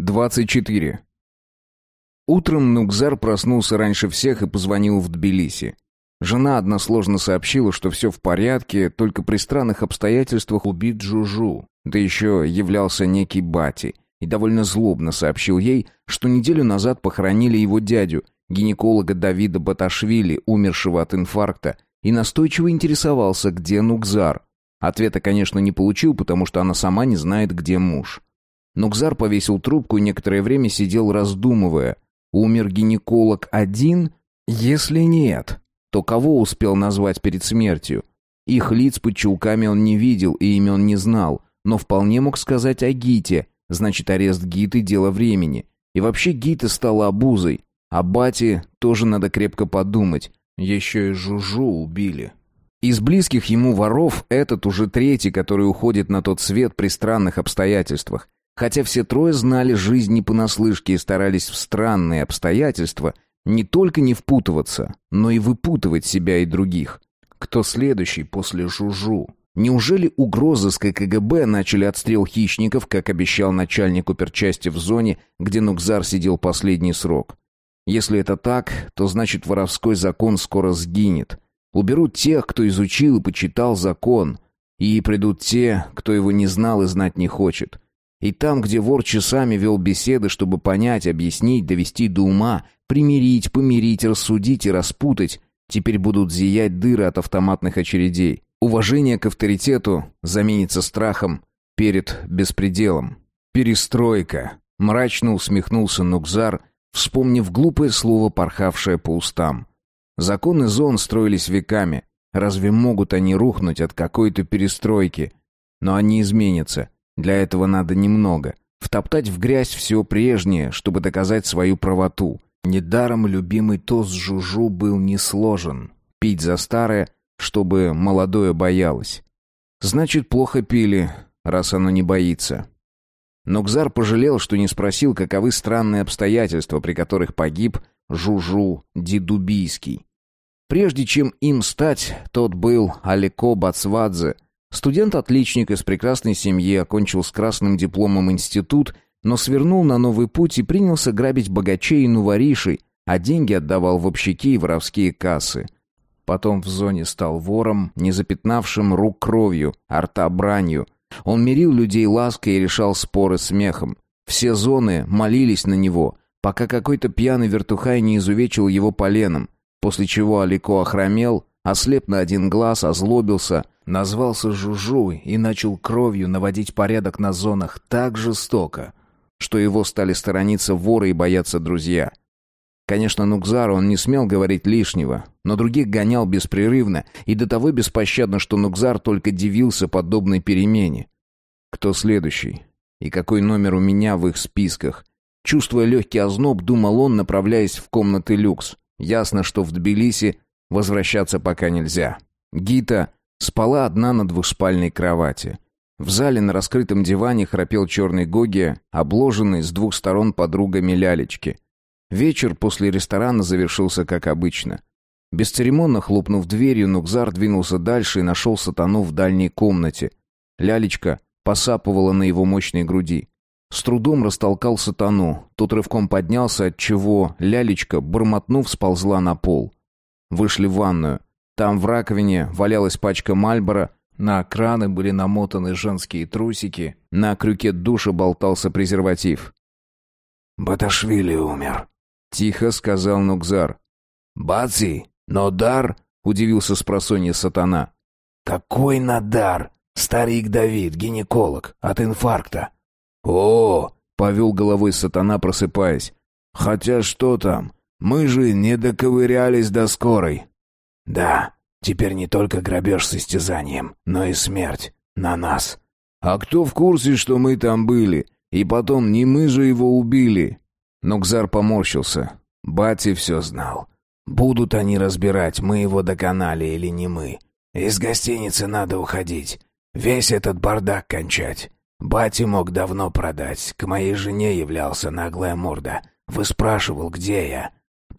24. Утром Нукзар проснулся раньше всех и позвонил в Тбилиси. Жена односложно сообщила, что все в порядке, только при странных обстоятельствах убит Джужу. Да еще являлся некий Бати и довольно злобно сообщил ей, что неделю назад похоронили его дядю, гинеколога Давида Баташвили, умершего от инфаркта, и настойчиво интересовался, где Нукзар. Ответа, конечно, не получил, потому что она сама не знает, где муж. Нукзар повесил трубку и некоторое время сидел, раздумывая. Умер гинеколог один? Если нет, то кого успел назвать перед смертью? Их лиц под чулками он не видел и имен не знал, но вполне мог сказать о Гите, значит, арест Гиты – дело времени. И вообще Гита стала обузой. А Бати тоже надо крепко подумать. Еще и Жужу убили. Из близких ему воров этот уже третий, который уходит на тот свет при странных обстоятельствах. Хотя все трое знали жизнь не понаслышке и старались в странные обстоятельства не только не впутываться, но и выпутывать себя и других. Кто следующий после Жужу? Неужели угрозыской КГБ начали отстрел хищников, как обещал начальник оперчасти в зоне, где Нукзар сидел последний срок? Если это так, то значит воровской закон скоро сгинет. Уберут тех, кто изучил и почитал закон, и придут те, кто его не знал и знать не хочет. И там, где вор часами вел беседы, чтобы понять, объяснить, довести до ума, примирить, помирить, рассудить и распутать, теперь будут зиять дыры от автоматных очередей. Уважение к авторитету заменится страхом перед беспределом. Перестройка. Мрачно усмехнулся Нукзар, вспомнив глупое слово, порхавшее по устам. Законы зон строились веками. Разве могут они рухнуть от какой-то перестройки? Но они изменятся. Для этого надо немного. Втоптать в грязь все прежнее, чтобы доказать свою правоту. Недаром любимый тост Жужу был не сложен. Пить за старое, чтобы молодое боялось. Значит, плохо пили, раз оно не боится. Но Кзар пожалел, что не спросил, каковы странные обстоятельства, при которых погиб Жужу Дидубийский. Прежде чем им стать, тот был Алико Бацвадзе — Студент-отличник из прекрасной семьи окончил с красным дипломом институт, но свернул на новый путь и принялся грабить богачей и нуворишей, а деньги отдавал в общаки и воровские кассы. Потом в зоне стал вором, не запятнавшим рук кровью, а рта бранью. Он мирил людей лаской и решал споры смехом. Все зоны молились на него, пока какой-то пьяный вертухай не изувечил его поленом, после чего Алико охромел, ослеп на один глаз, озлобился, назвался Жужу и начал кровью наводить порядок на зонах так жестоко, что его стали сторониться воры и бояться друзья. Конечно, Нукзару он не смел говорить лишнего, но других гонял беспрерывно и до того беспощадно, что Нукзар только дивился подобной перемене. Кто следующий? И какой номер у меня в их списках? Чувствуя легкий озноб, думал он, направляясь в комнаты люкс. Ясно, что в Тбилиси возвращаться пока нельзя. Гита Спала одна на двухспальной кровати. В зале на раскрытом диване храпел черный Гоги, обложенный с двух сторон подругами лялечки. Вечер после ресторана завершился как обычно. Бесцеремонно хлопнув дверью, Нукзар двинулся дальше и нашел сатану в дальней комнате. Лялечка посапывала на его мощной груди. С трудом растолкал сатану. Тот рывком поднялся, от чего лялечка, бормотнув, сползла на пол. Вышли в ванную. Там в раковине валялась пачка Мальбора, на краны были намотаны женские трусики, на крюке душа болтался презерватив. «Баташвили умер», — тихо сказал Нукзар. «Баци, Нодар?» — удивился с просонья сатана. «Какой Надар? Старик Давид, гинеколог, от инфаркта». «О!» — повел головой сатана, просыпаясь. «Хотя что там? Мы же не доковырялись до скорой. Да, теперь не только грабеж с истязанием, но и смерть на нас. А кто в курсе, что мы там были? И потом, не мы же его убили. Нукзар поморщился. Бати все знал. Будут они разбирать, мы его доконали или не мы. Из гостиницы надо уходить. Весь этот бардак кончать. Бати мог давно продать. К моей жене являлся наглая морда. Выспрашивал, где я.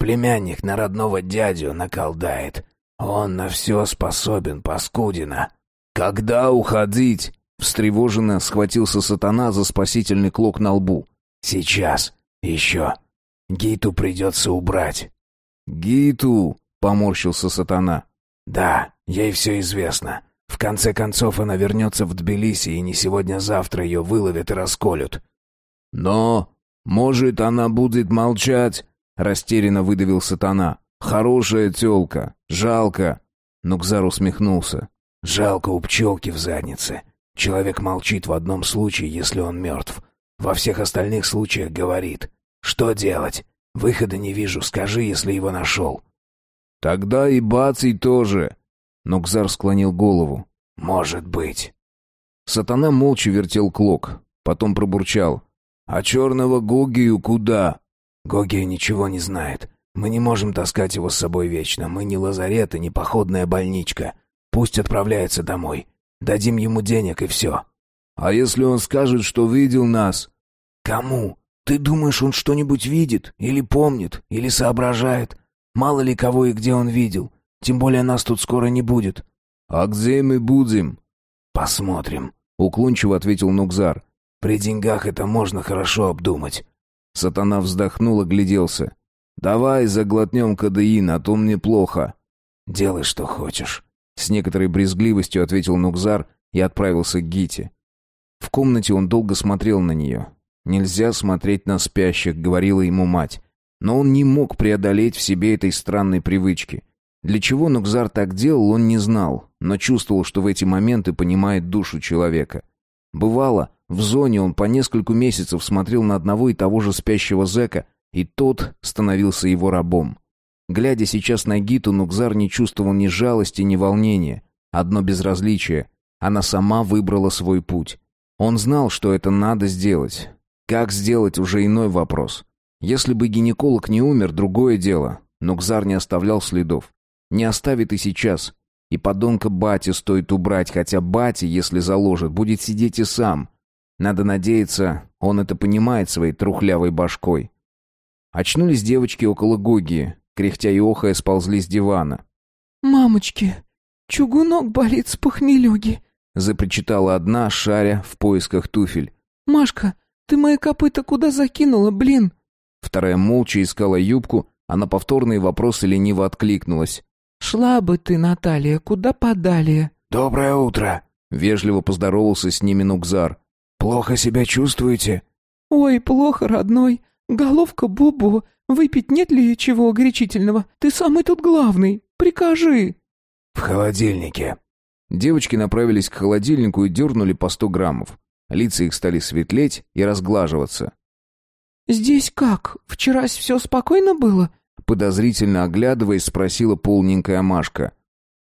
Племянник на родного дядю наколдает. Он на все способен, паскудина. Когда уходить? Встревоженно схватился сатана за спасительный клок на лбу. Сейчас. Еще. Гиту придется убрать». «Гиту!» — поморщился сатана. «Да, ей все известно. В конце концов она вернется в Тбилиси, и не сегодня-завтра ее выловят и расколют». «Но, может, она будет молчать?» — растерянно выдавил сатана. «Хорошая тёлка. Жалко». Нукзар усмехнулся. «Жалко у пчелки в заднице. Человек молчит в одном случае, если он мертв. Во всех остальных случаях говорит. Что делать? Выхода не вижу, скажи, если его нашел». «Тогда и Баций тоже». Нукзар склонил голову. «Может быть». Сатана молча вертел клок, потом пробурчал. «А черного Гогию куда?» «Гогия ничего не знает. Мы не можем таскать его с собой вечно. Мы не лазарет и не походная больничка. Пусть отправляется домой. Дадим ему денег и все». «А если он скажет, что видел нас?» «Кому? Ты думаешь, он что-нибудь видит? Или помнит? Или соображает? Мало ли кого и где он видел. Тем более нас тут скоро не будет». «А где мы будем?» «Посмотрим», — уклончиво ответил Нукзар. «При деньгах это можно хорошо обдумать». Сатана вздохнул и гляделся. «Давай заглотнем кадеин, а то мне плохо». «Делай, что хочешь». С некоторой брезгливостью ответил Нукзар и отправился к Гите. В комнате он долго смотрел на нее. «Нельзя смотреть на спящих», — говорила ему мать. Но он не мог преодолеть в себе этой странной привычки. Для чего Нукзар так делал, он не знал, но чувствовал, что в эти моменты понимает душу человека. Бывало, в зоне он по нескольку месяцев смотрел на одного и того же спящего зэка, и тот становился его рабом. Глядя сейчас на Гиту, Нукзар не чувствовал ни жалости, ни волнения. Одно безразличие. Она сама выбрала свой путь. Он знал, что это надо сделать. Как сделать, уже иной вопрос. Если бы гинеколог не умер, другое дело. Но Кзар не оставлял следов. Не оставит и сейчас. И подонка бати стоит убрать, хотя бати, если заложит, будет сидеть и сам. Надо надеяться, он это понимает своей трухлявой башкой. Очнулись девочки около Гогии кряхтя и охая, сползли с дивана. «Мамочки, чугунок болит с похмелюги», — запричитала одна, шаря в поисках туфель. «Машка, ты мои копыта куда закинула, блин?» Вторая молча искала юбку, а на повторные вопросы лениво откликнулась. «Шла бы ты, Наталья, куда подалее». «Доброе утро», — вежливо поздоровался с ними Нукзар. «Плохо себя чувствуете?» «Ой, плохо, родной. Головка Бубу, Выпить нет ли чего горячительного? Ты самый тут главный. Прикажи». «В холодильнике». Девочки направились к холодильнику и дернули по сто граммов. Лица их стали светлеть и разглаживаться. «Здесь как? Вчерась все спокойно было?» Подозрительно оглядываясь, спросила полненькая Машка.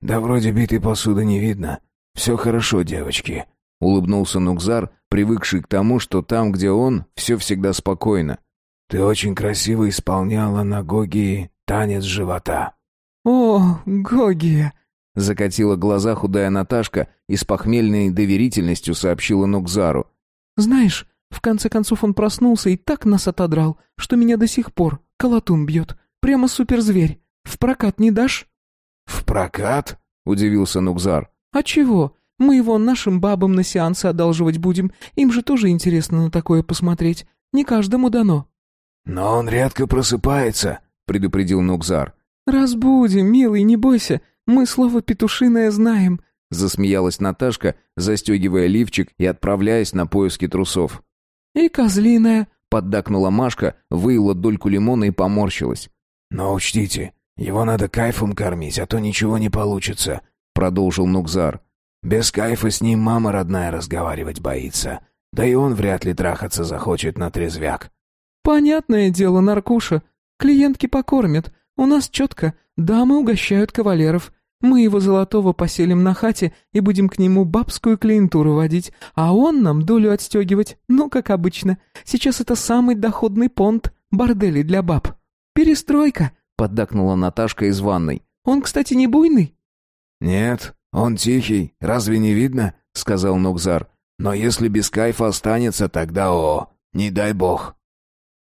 «Да вроде битой посуды не видно. Все хорошо, девочки», — улыбнулся Нукзар, привыкший к тому, что там, где он, все всегда спокойно. Ты очень красиво исполняла на Гогии танец живота». «О, Гогия!» — закатила глаза худая Наташка и с похмельной доверительностью сообщила Нукзару. «Знаешь, в конце концов он проснулся и так нас отодрал, что меня до сих пор колотун бьет. Прямо суперзверь. В прокат не дашь?» «В прокат?» — удивился Нукзар. «А чего? Мы его нашим бабам на сеансы одалживать будем. Им же тоже интересно на такое посмотреть. Не каждому дано». «Но он редко просыпается», — предупредил Нукзар. «Разбудим, милый, не бойся. Мы слово «петушиное» знаем», — засмеялась Наташка, застегивая лифчик и отправляясь на поиски трусов. «И козлиная», — поддакнула Машка, выила дольку лимона и поморщилась. «Но учтите, его надо кайфом кормить, а то ничего не получится», — продолжил Нукзар. «Без кайфа с ним мама родная разговаривать боится. Да и он вряд ли трахаться захочет на трезвяк». «Понятное дело, Наркуша. Клиентки покормят. У нас четко. Дамы угощают кавалеров. Мы его золотого поселим на хате и будем к нему бабскую клиентуру водить, а он нам долю отстегивать. Ну, как обычно. Сейчас это самый доходный понт бордели для баб. Перестройка!» — поддакнула Наташка из ванной. «Он, кстати, не буйный?» «Нет, он тихий. Разве не видно?» — сказал Нукзар. «Но если без кайфа останется, тогда о, не дай бог».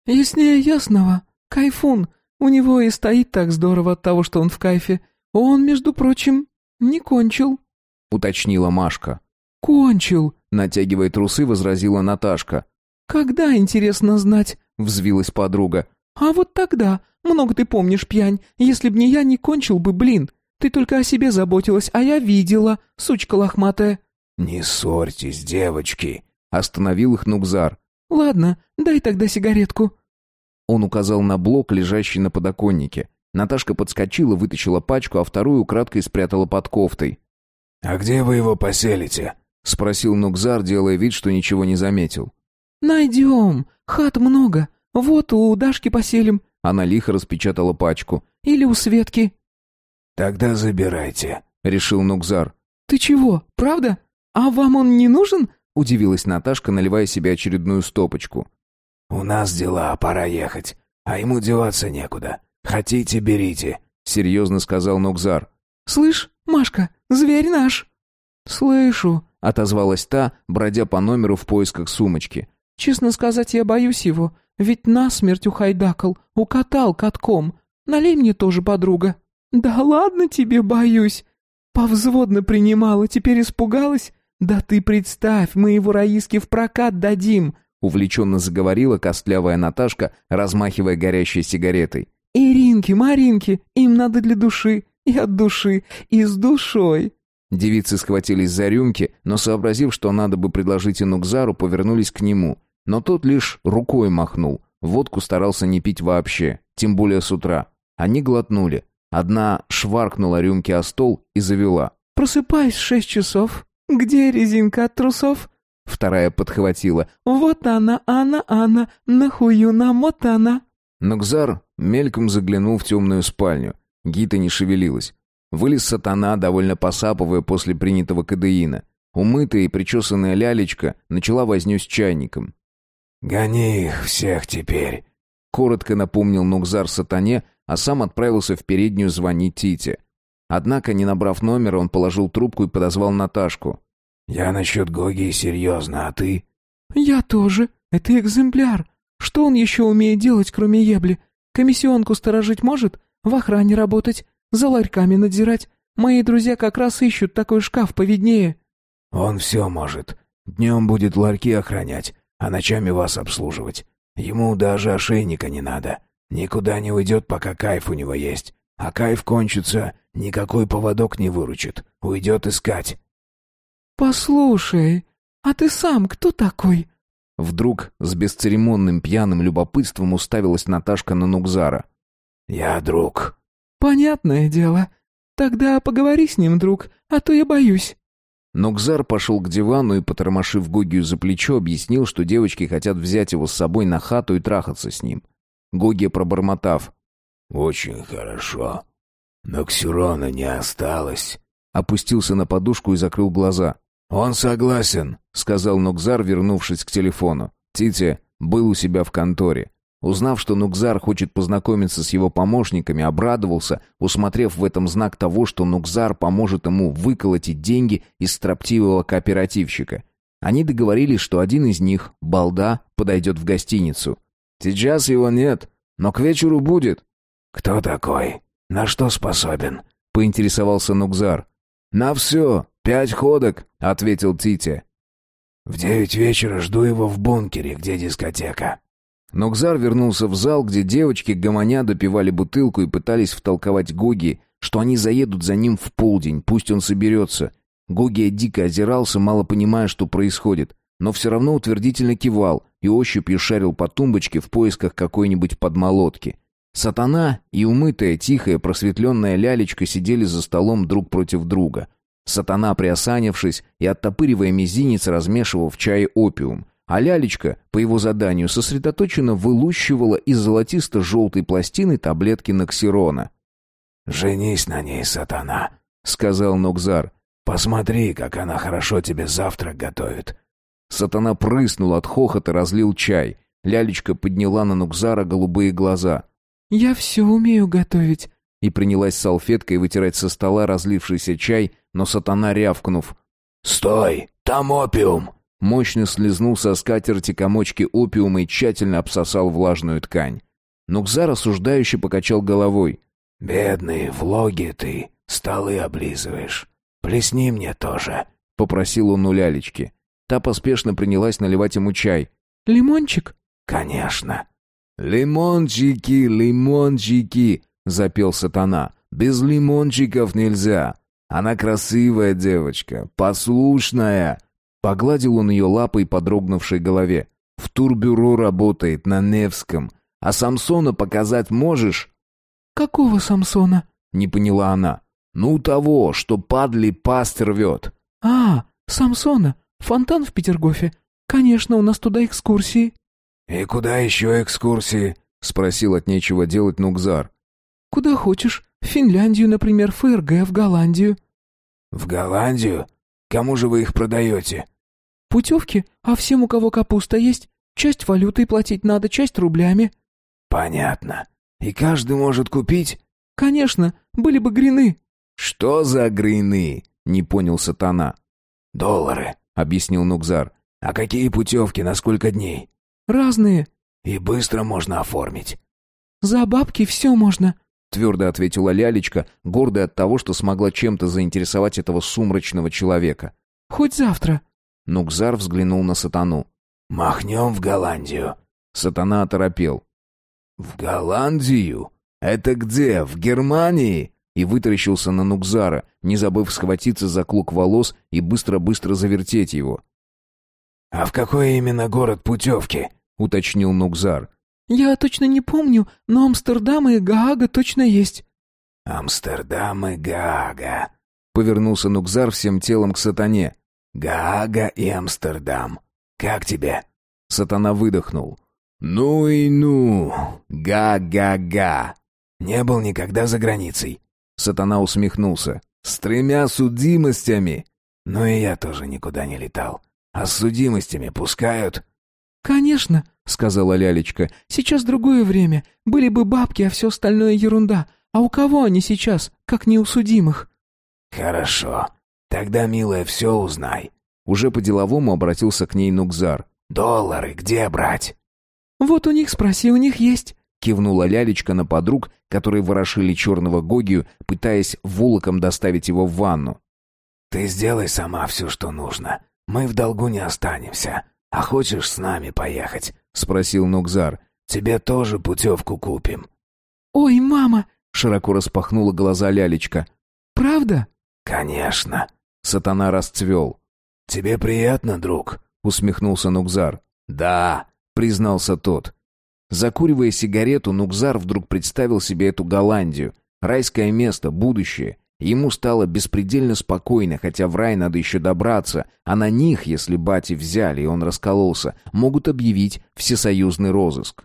«Яснее ясного. Кайфун. У него и стоит так здорово от того, что он в кайфе. Он, между прочим, не кончил», — уточнила Машка. «Кончил», — натягивая трусы, возразила Наташка. «Когда, интересно знать?» — взвилась подруга. «А вот тогда. Много ты помнишь, пьянь. Если б не я, не кончил бы, блин. Ты только о себе заботилась, а я видела, сучка лохматая». «Не ссорьтесь, девочки», — остановил их Нукзар. «Ладно, дай тогда сигаретку». Он указал на блок, лежащий на подоконнике. Наташка подскочила, вытащила пачку, а вторую украдкой спрятала под кофтой. «А где вы его поселите?» — спросил Нукзар, делая вид, что ничего не заметил. «Найдем. Хат много. Вот у Дашки поселим». Она лихо распечатала пачку. «Или у Светки». «Тогда забирайте», — решил Нукзар. «Ты чего, правда? А вам он не нужен?» — удивилась Наташка, наливая себе очередную стопочку. «У нас дела, пора ехать. А ему деваться некуда. Хотите, берите», — серьезно сказал Нукзар. «Слышь, Машка, зверь наш!» «Слышу», — отозвалась та, бродя по номеру в поисках сумочки. «Честно сказать, я боюсь его, ведь насмерть ухайдакал, укатал катком. Налей мне тоже, подруга». «Да ладно тебе, боюсь!» «Повзводно принимала, теперь испугалась? Да ты представь, мы его Раиске в прокат дадим!» Увлеченно заговорила костлявая Наташка, размахивая горящей сигаретой. «Иринки, Маринки, им надо для души, и от души, и с душой!» Девицы схватились за рюмки, но, сообразив, что надо бы предложить Инукзару, повернулись к нему. Но тот лишь рукой махнул. Водку старался не пить вообще, тем более с утра. Они глотнули. Одна шваркнула рюмки о стол и завела. «Просыпаюсь в шесть часов. Где резинка от трусов?» Вторая подхватила. «Вот она, она, она, нахую намотана». Нукзар мельком заглянул в темную спальню. Гита не шевелилась. Вылез сатана, довольно посапывая после принятого кадеина. Умытая и причесанная лялечка начала возню с чайником. «Гони их всех теперь», — коротко напомнил Нукзар сатане, а сам отправился в переднюю звонить Тите. Однако, не набрав номера, он положил трубку и подозвал Наташку. «Я насчет Гоги серьезно, а ты?» «Я тоже. Это экземпляр. Что он еще умеет делать, кроме ебли? Комиссионку сторожить может? В охране работать? За ларьками надзирать? Мои друзья как раз ищут такой шкаф повиднее». «Он все может. Днем будет ларьки охранять, а ночами вас обслуживать. Ему даже ошейника не надо. Никуда не уйдет, пока кайф у него есть. А кайф кончится, никакой поводок не выручит. Уйдет искать». «Послушай, а ты сам кто такой?» Вдруг с бесцеремонным пьяным любопытством уставилась Наташка на Нукзара. «Я друг». «Понятное дело. Тогда поговори с ним, друг, а то я боюсь». Нукзар пошел к дивану и, потормошив Гогию за плечо, объяснил, что девочки хотят взять его с собой на хату и трахаться с ним. Гогия пробормотав. «Очень хорошо. Но Ксюрона не осталось». Опустился на подушку и закрыл глаза. «Он согласен», — сказал Нукзар, вернувшись к телефону. Тите был у себя в конторе. Узнав, что Нукзар хочет познакомиться с его помощниками, обрадовался, усмотрев в этом знак того, что Нукзар поможет ему выколотить деньги из строптивого кооперативщика. Они договорились, что один из них, Балда, подойдет в гостиницу. «Сейчас его нет, но к вечеру будет». «Кто такой? На что способен?» — поинтересовался Нукзар. «На все. Пять ходок», — ответил Тите. «В девять вечера жду его в бункере, где дискотека». Нокзар вернулся в зал, где девочки гомоня допивали бутылку и пытались втолковать Гоги, что они заедут за ним в полдень, пусть он соберется. Гогия дико озирался, мало понимая, что происходит, но все равно утвердительно кивал и ощупью шарил по тумбочке в поисках какой-нибудь подмолотки. Сатана и умытая, тихая, просветленная лялечка сидели за столом друг против друга. Сатана, приосанившись и оттопыривая мизинец, размешивал в чае опиум, а лялечка, по его заданию, сосредоточенно вылущивала из золотисто-желтой пластины таблетки Ноксирона. «Женись на ней, сатана», — сказал Нукзар. «Посмотри, как она хорошо тебе завтрак готовит». Сатана прыснул от хохота, разлил чай. Лялечка подняла на Нукзара голубые глаза. «Я все умею готовить», и принялась салфеткой вытирать со стола разлившийся чай, но сатана рявкнув. «Стой! Там опиум!» Мощно слезнул со скатерти комочки опиума и тщательно обсосал влажную ткань. Нукзар осуждающе покачал головой. «Бедный, в логе ты, столы облизываешь. Плесни мне тоже», — попросил он у лялечки. Та поспешно принялась наливать ему чай. Лимончик?» «Конечно». «Лимончики, лимончики!» — запел сатана. «Без лимончиков нельзя. Она красивая девочка, послушная». Погладил он ее лапой по дрогнувшей голове. «В турбюро работает, на Невском. А Самсона показать можешь?» «Какого Самсона?» — не поняла она. «Ну, того, что падли паст рвет». «А, Самсона, фонтан в Петергофе. Конечно, у нас туда экскурсии». «И куда еще экскурсии?» — спросил от нечего делать Нукзар. «Куда хочешь. В Финляндию, например, ФРГ, в Голландию». «В Голландию? Кому же вы их продаете?» «Путевки, а всем, у кого капуста есть. Часть валютой платить надо, часть рублями». «Понятно. И каждый может купить?» «Конечно, были бы грины». «Что за грины?» — не понял сатана. «Доллары», — объяснил Нукзар. «А какие путевки, на сколько дней?» «Разные». «И быстро можно оформить». «За бабки все можно», — твердо ответила Лялечка, гордая от того, что смогла чем-то заинтересовать этого сумрачного человека. «Хоть завтра». Нукзар взглянул на сатану. «Махнем в Голландию». Сатана оторопел. «В Голландию? Это где, в Германии?» И вытаращился на Нукзара, не забыв схватиться за клок волос и быстро-быстро завертеть его. «А в какой именно город путевки?» — уточнил Нукзар. «Я точно не помню, но Амстердам и Гаага точно есть». «Амстердам и Гаага», — повернулся Нукзар всем телом к сатане. «Гаага и Амстердам. Как тебе?» Сатана выдохнул. «Ну и ну! Га-га-га!» «Не был никогда за границей». Сатана усмехнулся. «С тремя судимостями!» «Ну и я тоже никуда не летал. А с судимостями пускают?» «Конечно», — сказала Лялечка. «Сейчас другое время. Были бы бабки, а все остальное ерунда. А у кого они сейчас, как не у судимых?» «Хорошо. Тогда, милая, все узнай». Уже по-деловому обратился к ней Нукзар. «Доллары где брать?» «Вот у них спроси, у них есть». Кивнула лялечка на подруг, которые ворошили черного Гогию, пытаясь волоком доставить его в ванну. «Ты сделай сама все, что нужно. Мы в долгу не останемся. А хочешь с нами поехать?» — спросил Нукзар. «Тебе тоже путевку купим». «Ой, мама!» — широко распахнула глаза лялечка. «Правда?» «Конечно». Сатана расцвел. «Тебе приятно, друг?» — усмехнулся Нукзар. «Да», — признался тот. Закуривая сигарету, Нукзар вдруг представил себе эту Голландию. Райское место, будущее. Ему стало беспредельно спокойно, хотя в рай надо еще добраться, а на них, если бати взяли, и он раскололся, могут объявить всесоюзный розыск.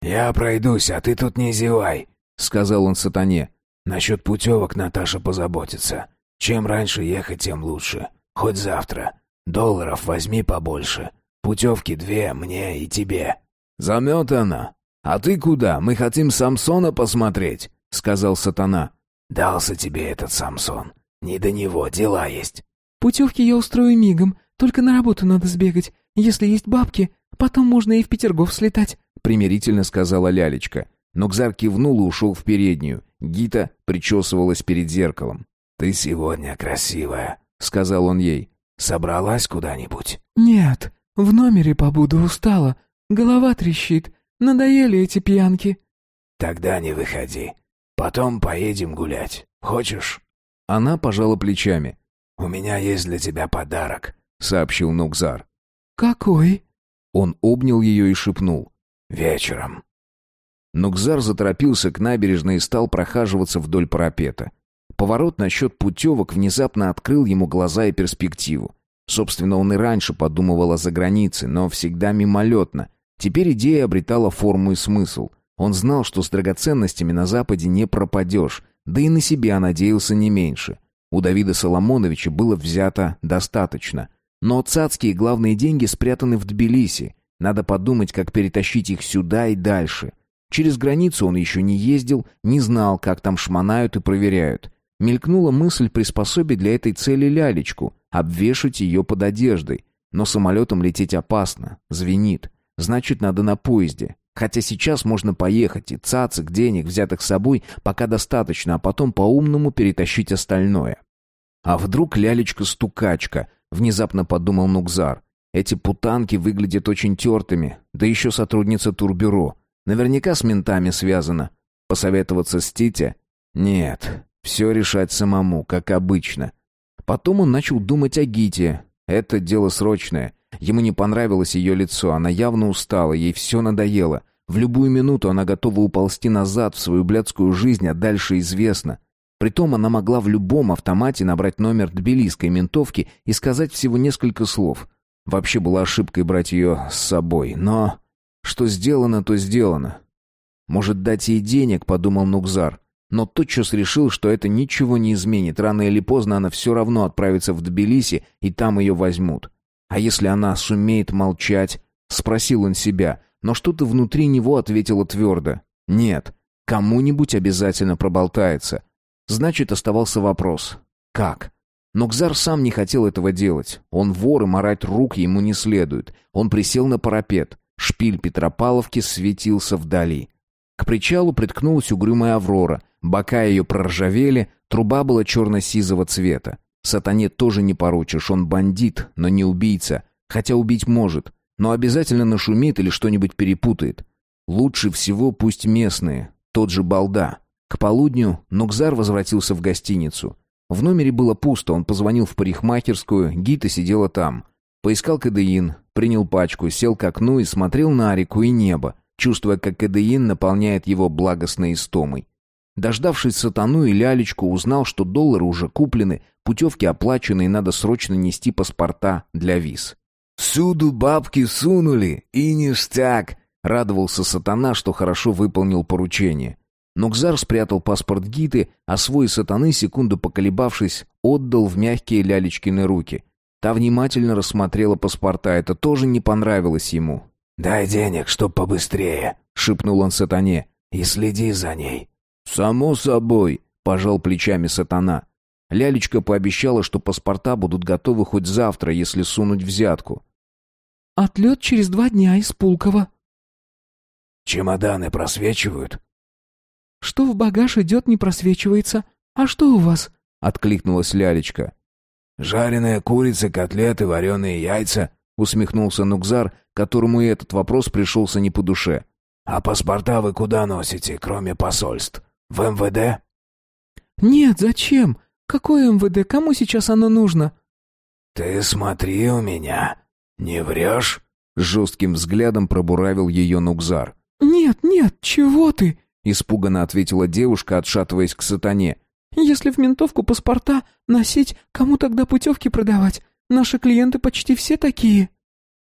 «Я пройдусь, а ты тут не зевай», — сказал он сатане. «Насчет путевок Наташа позаботится. Чем раньше ехать, тем лучше. Хоть завтра. Долларов возьми побольше. Путевки две мне и тебе». «Заметана. А ты куда? Мы хотим Самсона посмотреть», — сказал сатана. «Дался тебе этот Самсон. Не до него, дела есть». «Путевки я устрою мигом, только на работу надо сбегать. Если есть бабки, потом можно и в Петергоф слетать», — примирительно сказала Лялечка. Но Кзар кивнул и ушел в переднюю. Гита причесывалась перед зеркалом. «Ты сегодня красивая», — сказал он ей. «Собралась куда-нибудь?» «Нет, в номере побуду, устала. Голова трещит. Надоели эти пьянки». «Тогда не выходи. Потом поедем гулять. Хочешь?» Она пожала плечами. «У меня есть для тебя подарок», — сообщил Нукзар. «Какой?» Он обнял ее и шепнул. «Вечером». Нукзар заторопился к набережной и стал прохаживаться вдоль парапета. Поворот насчет путевок внезапно открыл ему глаза и перспективу. Собственно, он и раньше подумывал о загранице, но всегда мимолетно. Теперь идея обретала форму и смысл. Он знал, что с драгоценностями на Западе не пропадешь, да и на себя надеялся не меньше. У Давида Соломоновича было взято достаточно. Но цацкие главные деньги спрятаны в Тбилиси. Надо подумать, как перетащить их сюда и дальше. Через границу он еще не ездил, не знал, как там шмонают и проверяют. Мелькнула мысль приспособить для этой цели лялечку, обвешать ее под одеждой. Но самолетом лететь опасно, звенит. Значит, надо на поезде. Хотя сейчас можно поехать, и цацик денег, взятых с собой, пока достаточно, а потом по-умному перетащить остальное. А вдруг лялечка-стукачка, внезапно подумал Нукзар. Эти путанки выглядят очень тертыми, да еще сотрудница турбюро. Наверняка с ментами связано. Посоветоваться с Тите? Нет, все решать самому, как обычно. Потом он начал думать о Гите. Это дело срочное. Ему не понравилось ее лицо, она явно устала, ей все надоело. В любую минуту она готова уползти назад в свою блядскую жизнь, а дальше известно. Притом она могла в любом автомате набрать номер тбилисской ментовки и сказать всего несколько слов. Вообще была ошибкой брать ее с собой, но... Что сделано, то сделано. Может, дать ей денег, подумал Нукзар. Но тотчас решил, что это ничего не изменит. Рано или поздно она все равно отправится в Тбилиси, и там ее возьмут. А если она сумеет молчать? Спросил он себя, но что-то внутри него ответило твердо. Нет, кому-нибудь обязательно проболтается. Значит, оставался вопрос. Как? Но Кзар сам не хотел этого делать. Он вор, и морать рук ему не следует. Он присел на парапет. Шпиль Петропавловки светился вдали. К причалу приткнулась угрюмая Аврора. Бока ее проржавели, труба была черно-сизого цвета. Сатане тоже не поручишь, он бандит, но не убийца. Хотя убить может, но обязательно нашумит или что-нибудь перепутает. Лучше всего пусть местные, тот же балда. К полудню Нукзар возвратился в гостиницу. В номере было пусто, он позвонил в парикмахерскую, Гита сидела там. Поискал кадеин, принял пачку, сел к окну и смотрел на реку и небо, чувствуя, как кадеин наполняет его благостной истомой. Дождавшись сатану и лялечку, узнал, что доллары уже куплены, путевки оплачены и надо срочно нести паспорта для виз. «Всюду бабки сунули, и ништяк!» — радовался сатана, что хорошо выполнил поручение. Но Кзар спрятал паспорт Гиты, а свой сатаны, секунду поколебавшись, отдал в мягкие лялечкины руки. Та внимательно рассмотрела паспорта, это тоже не понравилось ему. «Дай денег, чтоб побыстрее», — шепнул он сатане, — «и следи за ней». «Само собой», — пожал плечами сатана. Лялечка пообещала, что паспорта будут готовы хоть завтра, если сунуть взятку. «Отлет через два дня из Пулково». «Чемоданы просвечивают?» «Что в багаж идет, не просвечивается. А что у вас?» — откликнулась Лялечка. «Жареная курица, котлеты, вареные яйца», — усмехнулся Нукзар, которому и этот вопрос пришелся не по душе. «А паспорта вы куда носите, кроме посольств? В МВД?» «Нет, зачем? Какое МВД? Кому сейчас оно нужно?» «Ты смотри у меня. Не врешь?» Жестким взглядом пробуравил ее Нукзар. «Нет, нет, чего ты?» Испуганно ответила девушка, отшатываясь к сатане. «Если в ментовку паспорта носить, кому тогда путевки продавать? Наши клиенты почти все такие».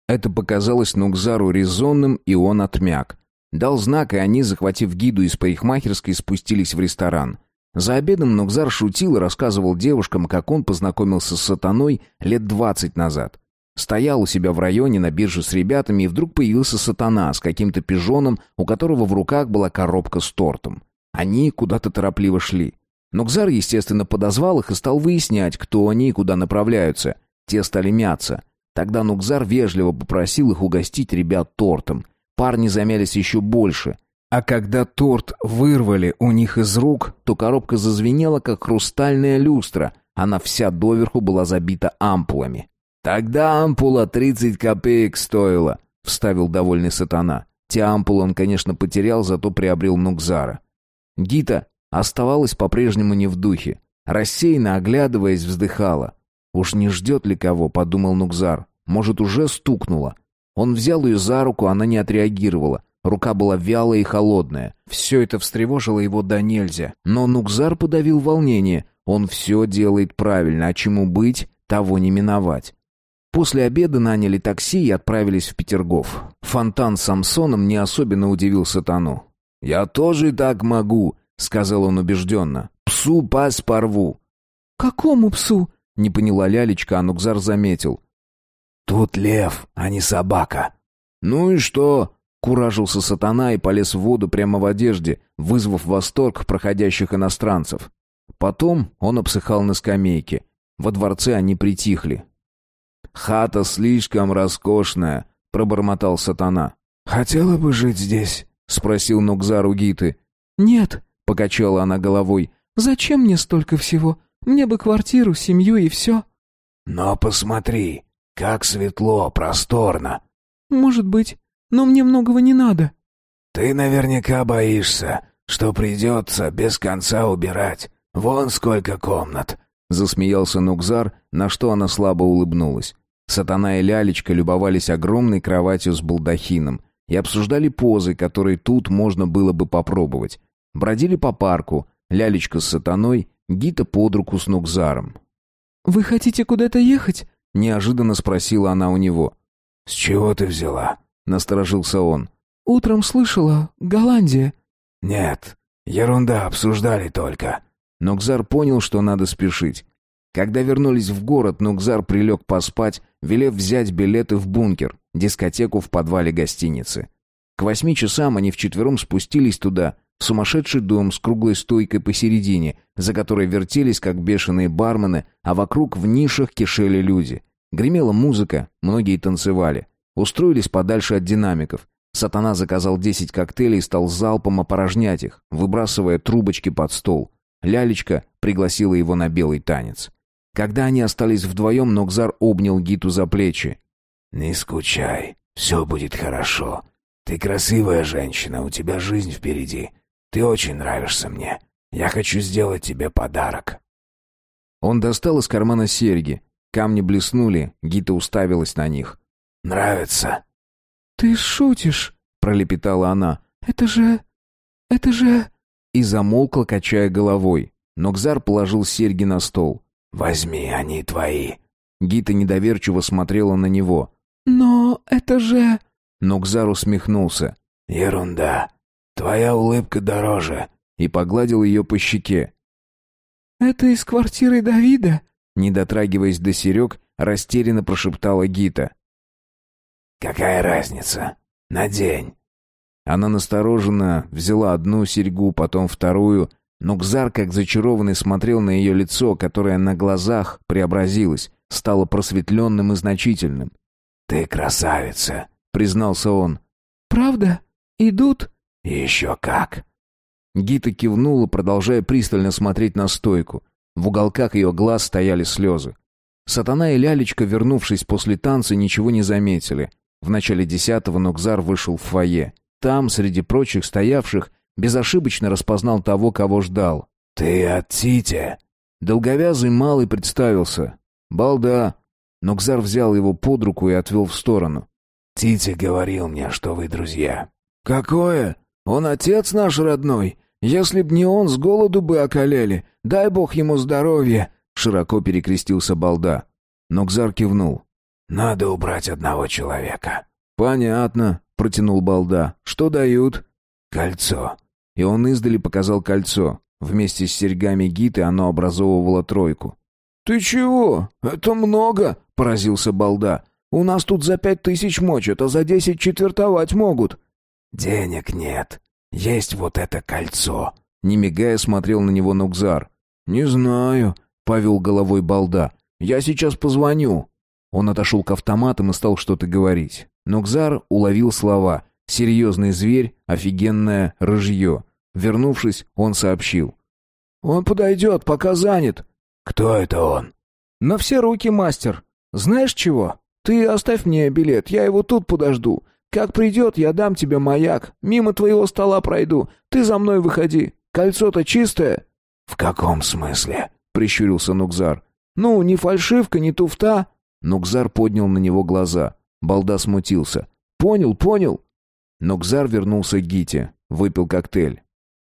Это показалось Нукзару резонным, и он отмяк. Дал знак, и они, захватив гиду из парикмахерской, спустились в ресторан. За обедом Нукзар шутил и рассказывал девушкам, как он познакомился с сатаной лет двадцать назад. Стоял у себя в районе на бирже с ребятами, и вдруг появился сатана с каким-то пижоном, у которого в руках была коробка с тортом. Они куда-то торопливо шли. Нукзар, естественно, подозвал их и стал выяснять, кто они и куда направляются. Те стали мяться. Тогда Нукзар вежливо попросил их угостить ребят тортом. Парни замялись еще больше. А когда торт вырвали у них из рук, то коробка зазвенела, как хрустальная люстра. Она вся доверху была забита ампулами. «Тогда ампула тридцать копеек стоила», — вставил довольный сатана. Те ампулы он, конечно, потерял, зато приобрел Нукзара. Гита оставалась по-прежнему не в духе. Рассеянно оглядываясь, вздыхала. «Уж не ждет ли кого?» — подумал Нукзар. «Может, уже стукнула?» Он взял ее за руку, она не отреагировала. Рука была вялая и холодная. Все это встревожило его до нельзя. Но Нукзар подавил волнение. Он все делает правильно, а чему быть, того не миновать. После обеда наняли такси и отправились в Петергоф. Фонтан с Самсоном не особенно удивил сатану. «Я тоже так могу», — сказал он убежденно. «Псу пас порву». «Какому псу?» — не поняла лялечка, а Нукзар заметил. «Тут лев, а не собака». «Ну и что?» — куражился сатана и полез в воду прямо в одежде, вызвав восторг проходящих иностранцев. Потом он обсыхал на скамейке. Во дворце они притихли. «Хата слишком роскошная», — пробормотал сатана. «Хотела бы жить здесь?» — спросил Нукзар у Гиты. «Нет», — покачала она головой. «Зачем мне столько всего? Мне бы квартиру, семью и все». «Но посмотри, Как светло, просторно». «Может быть, но мне многого не надо». «Ты наверняка боишься, что придется без конца убирать. Вон сколько комнат!» Засмеялся Нукзар, на что она слабо улыбнулась. Сатана и Лялечка любовались огромной кроватью с балдахином и обсуждали позы, которые тут можно было бы попробовать. Бродили по парку, Лялечка с Сатаной, Гита под руку с Нукзаром. «Вы хотите куда-то ехать?» — неожиданно спросила она у него. «С чего ты взяла?» — насторожился он. «Утром слышала. Голландия». «Нет, ерунда, обсуждали только». Нокзар понял, что надо спешить. Когда вернулись в город, Нокзар прилег поспать, велев взять билеты в бункер, дискотеку в подвале гостиницы. К восьми часам они вчетвером спустились туда, в сумасшедший дом с круглой стойкой посередине, за которой вертелись, как бешеные бармены, а вокруг в нишах кишели люди. Гремела музыка, многие танцевали. Устроились подальше от динамиков. Сатана заказал десять коктейлей и стал залпом опорожнять их, выбрасывая трубочки под стол. Лялечка пригласила его на белый танец. Когда они остались вдвоем, Нокзар обнял Гиту за плечи. «Не скучай, все будет хорошо. Ты красивая женщина, у тебя жизнь впереди. Ты очень нравишься мне. Я хочу сделать тебе подарок». Он достал из кармана серьги. Камни блеснули, Гита уставилась на них. «Нравится?» «Ты шутишь?» — пролепетала она. «Это же... это же...» И замолкла, качая головой. Нокзар положил серьги на стол. «Возьми, они твои». Гита недоверчиво смотрела на него. «Но это же...» Нокзар усмехнулся. «Ерунда. Твоя улыбка дороже». И погладил ее по щеке. «Это из квартиры Давида?» Не дотрагиваясь до серег, растерянно прошептала Гита. «Какая разница? Надень». Она настороженно взяла одну серьгу, потом вторую, но Гзар, как зачарованный, смотрел на ее лицо, которое на глазах преобразилось, стало просветленным и значительным. «Ты красавица», — признался он. «Правда? Идут?» «Еще как». Гита кивнула, продолжая пристально смотреть на стойку. В уголках ее глаз стояли слезы. Сатана и Лялечка, вернувшись после танца, ничего не заметили. В начале десятого Нокзар вышел в фойе. Там, среди прочих стоявших, безошибочно распознал того, кого ждал. «Ты от Тите?» Долговязый малый представился. «Балда». Нокзар взял его под руку и отвел в сторону. «Тите говорил мне, что вы друзья». «Какое? Он отец наш родной. Если б не он, с голоду бы околели. Дай бог ему здоровья!» Широко перекрестился Балда. Нокзар кивнул. «Надо убрать одного человека». «Понятно», — протянул Балда. «Что дают?» «Кольцо». И он издали показал кольцо. Вместе с серьгами Гиты оно образовывало тройку. «Ты чего? Это много!» — поразился Балда. «У нас тут за пять тысяч мочат, а за десять четвертовать могут». «Денег нет. Есть вот это кольцо». Не мигая, смотрел на него Нукзар. «Не знаю», — повел головой Балда. «Я сейчас позвоню». Он отошел к автоматам и стал что-то говорить. Нукзар уловил слова «серьезный зверь», «офигенное рыжье». Вернувшись, он сообщил. «Он подойдет, пока занят». «Кто это он?» «На все руки, мастер. Знаешь чего? Ты оставь мне билет, я его тут подожду. Как придет, я дам тебе маяк. Мимо твоего стола пройду. Ты за мной выходи. Кольцо-то чистое». «В каком смысле?» — прищурился Нукзар. «Ну, не фальшивка, не туфта». Нукзар поднял на него глаза. Балда смутился. «Понял, понял». Нукзар вернулся к Гите. Выпил коктейль.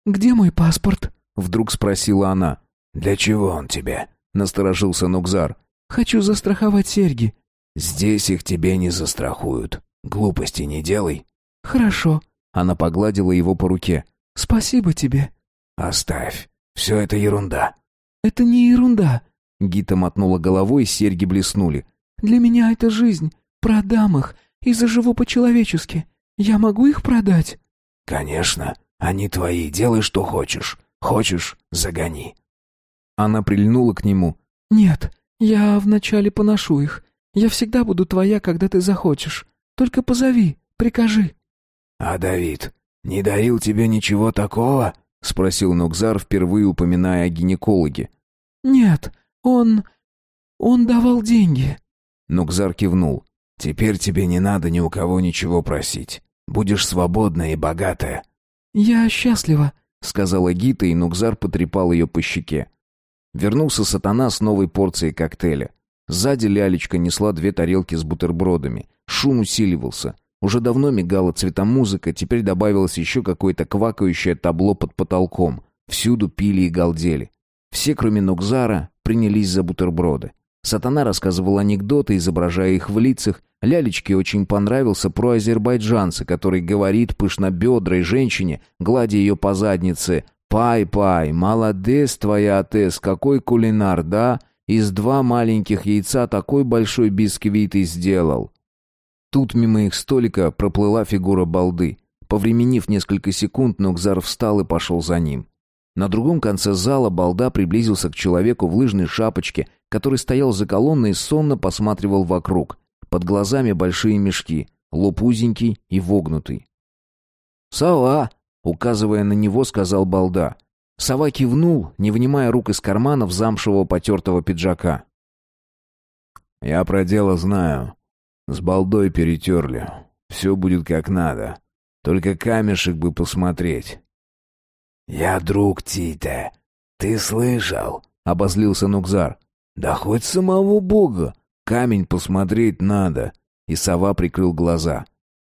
«Где мой паспорт?» — вдруг спросила она. «Для чего он тебе?» — насторожился Нукзар. «Хочу застраховать серьги». «Здесь их тебе не застрахуют. Глупости не делай». «Хорошо». Она погладила его по руке. «Спасибо тебе». «Оставь. Все это ерунда». «Это не ерунда». Гита мотнула головой, серьги блеснули. «Для меня это жизнь. Продам их и заживу по-человечески. Я могу их продать?» «Конечно. Они твои. Делай, что хочешь. Хочешь — загони». Она прильнула к нему. «Нет, я вначале поношу их. Я всегда буду твоя, когда ты захочешь. Только позови, прикажи». «А Давид не дарил тебе ничего такого?» — спросил Нукзар, впервые упоминая о гинекологе. «Нет, он... он давал деньги». Нукзар кивнул. «Теперь тебе не надо ни у кого ничего просить. Будешь свободная и богатая». «Я счастлива», — сказала Гита, и Нукзар потрепал ее по щеке. Вернулся сатана с новой порцией коктейля. Сзади лялечка несла две тарелки с бутербродами. Шум усиливался. Уже давно мигала цветомузыка, теперь добавилось еще какое-то квакающее табло под потолком. Всюду пили и галдели. Все, кроме Нукзара, принялись за бутерброды. Сатана рассказывал анекдоты, изображая их в лицах. Лялечке очень понравился про азербайджанца, который говорит пышнобедрой женщине, гладя ее по заднице, «Пай-пай, молодец твоя отец, какой кулинар, да? Из два маленьких яйца такой большой бисквит и сделал». Тут мимо их столика проплыла фигура балды. Повременив несколько секунд, Нокзар встал и пошел за ним. На другом конце зала балда приблизился к человеку в лыжной шапочке, который стоял за колонной и сонно посматривал вокруг. Под глазами большие мешки, лоб узенький и вогнутый. «Сова!» — указывая на него, сказал балда. Сова кивнул, не вынимая рук из карманов замшевого потертого пиджака. «Я про дело знаю. С балдой перетерли. Все будет как надо. Только камешек бы посмотреть. «Я друг Тита. Ты слышал?» — обозлился Нукзар. «Да хоть самого бога. Камень посмотреть надо». И сова прикрыл глаза.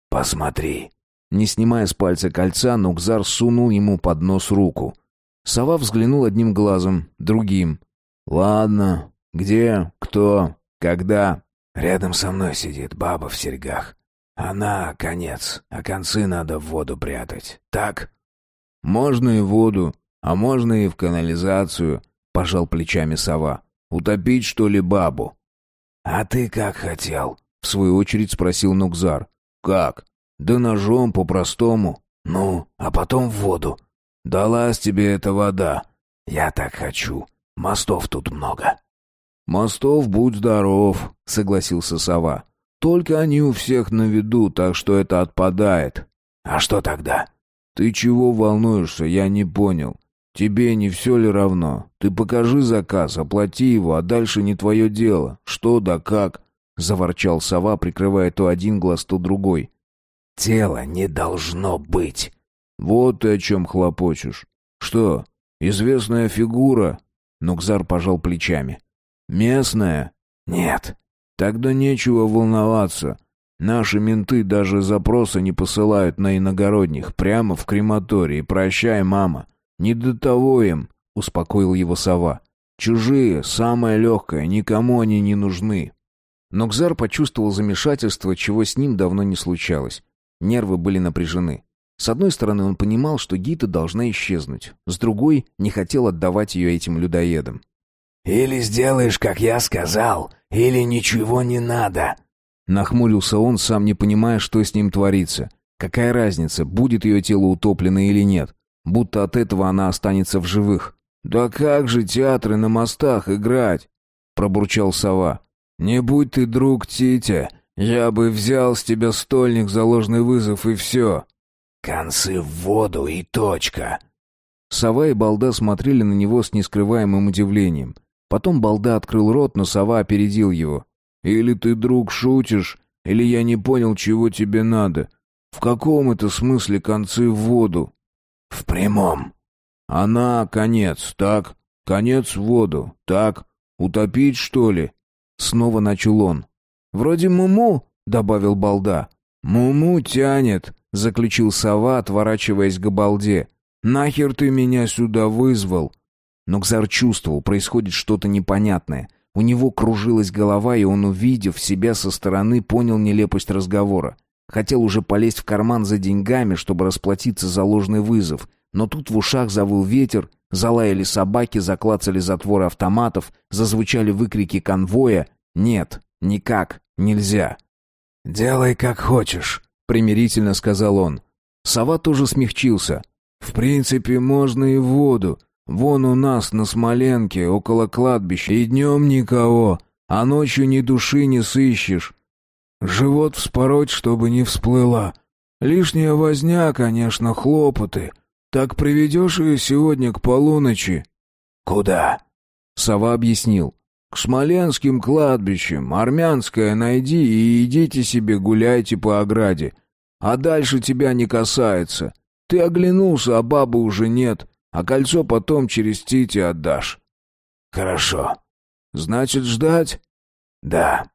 «Посмотри». Не снимая с пальца кольца, Нукзар сунул ему под нос руку. Сова взглянул одним глазом, другим. «Ладно. Где? Кто? Когда?» Рядом со мной сидит баба в серьгах. Она — конец, а концы надо в воду прятать. Так? Можно и в воду, а можно и в канализацию, — пожал плечами сова. Утопить, что ли, бабу? А ты как хотел? — в свою очередь спросил Нукзар. Как? Да ножом по-простому. Ну, а потом в воду. Далась тебе эта вода. Я так хочу. Мостов тут много. «Мостов будь здоров», — согласился сова. «Только они у всех на виду, так что это отпадает». «А что тогда?» «Ты чего волнуешься, я не понял. Тебе не все ли равно? Ты покажи заказ, оплати его, а дальше не твое дело. Что да как?» — заворчал сова, прикрывая то один глаз, то другой. «Тело не должно быть». «Вот ты о чем хлопочешь. Что, известная фигура?» Нукзар пожал плечами. «Местная?» «Нет». «Тогда нечего волноваться. Наши менты даже запроса не посылают на иногородних, прямо в крематории. Прощай, мама. Не до того им», — успокоил его сова. «Чужие, самое легкое, никому они не нужны». Но Кзар почувствовал замешательство, чего с ним давно не случалось. Нервы были напряжены. С одной стороны, он понимал, что Гита должна исчезнуть. С другой, не хотел отдавать ее этим людоедам. Или сделаешь, как я сказал, или ничего не надо». Нахмурился он, сам не понимая, что с ним творится. Какая разница, будет ее тело утоплено или нет? Будто от этого она останется в живых. «Да как же театры на мостах играть?» Пробурчал сова. «Не будь ты друг Титя, я бы взял с тебя стольник за ложный вызов и все». «Концы в воду и точка». Сова и Балда смотрели на него с нескрываемым удивлением. Потом Балда открыл рот, но сова опередил его. «Или ты, друг, шутишь, или я не понял, чего тебе надо. В каком это смысле концы в воду?» «В прямом». «Она конец, так? Конец в воду, так? Утопить, что ли?» Снова начал он. «Вроде муму», — добавил Балда. «Муму тянет», — заключил сова, отворачиваясь к Балде. «Нахер ты меня сюда вызвал? Но Кзар чувствовал, происходит что-то непонятное. У него кружилась голова, и он, увидев себя со стороны, понял нелепость разговора. Хотел уже полезть в карман за деньгами, чтобы расплатиться за ложный вызов, но тут в ушах завыл ветер, залаяли собаки, заклацали затворы автоматов, зазвучали выкрики конвоя. «Нет, никак, нельзя». «Делай, как хочешь», — примирительно сказал он. Сова тоже смягчился. «В принципе, можно и в воду, Вон у нас на Смоленке, около кладбища, и днем никого, а ночью ни души не сыщешь. Живот вспороть, чтобы не всплыла. Лишняя возня, конечно, хлопоты. Так приведешь ее сегодня к полуночи. Куда? Сова объяснил. К смоленским кладбищам армянское найди и идите себе гуляйте по ограде. А дальше тебя не касается. Ты оглянулся, а бабы уже нет, а кольцо потом через Тити отдашь». «Хорошо. Значит, ждать?» «Да».